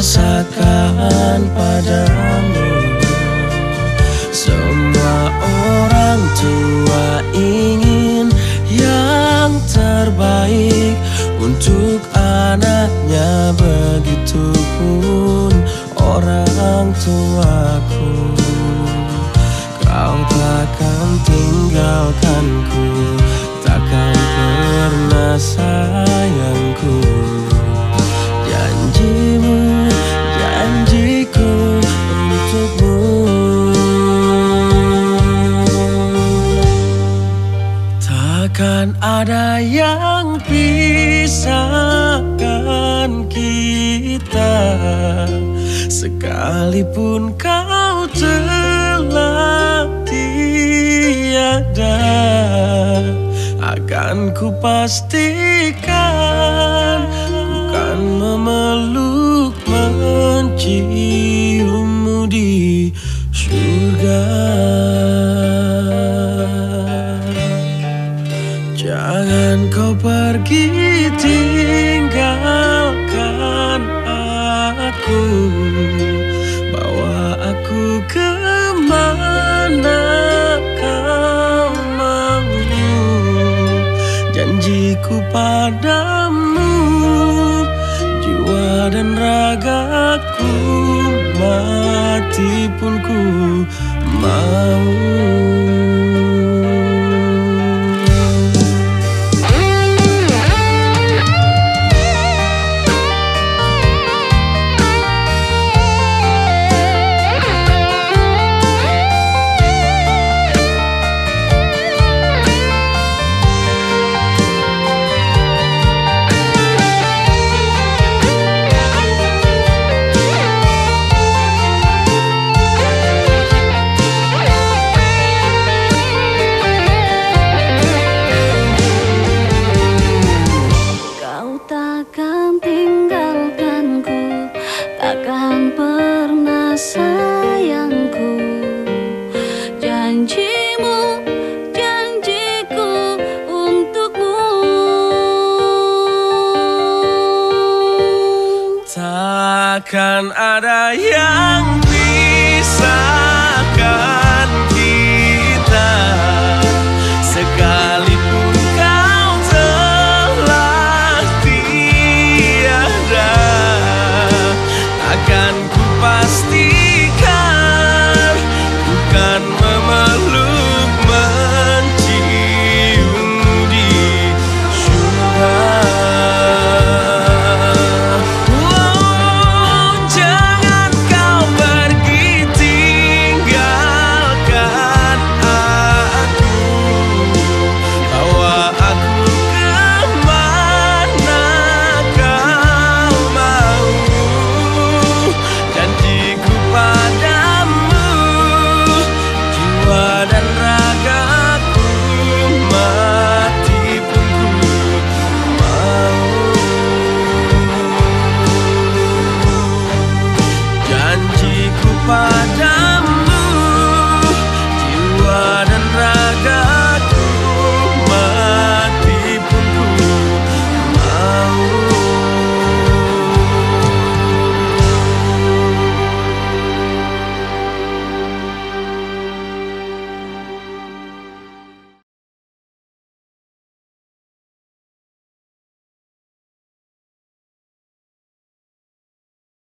rasakan padamu. Semua orang tua ingin yang terbaik untuk anaknya. Begitupun orang tuaku. Kau takkan tinggalkanku ada yang pisahkan kita Sekalipun kau telah tiada Akan ku pastikan Jangan kau pergi tinggalkan aku. Bawa aku ke mana kau mau? Janjiku padamu Jiwa dan ragaku Mati pun ku mau janjimu janjiku untukmu takkan ada yang bisa kau.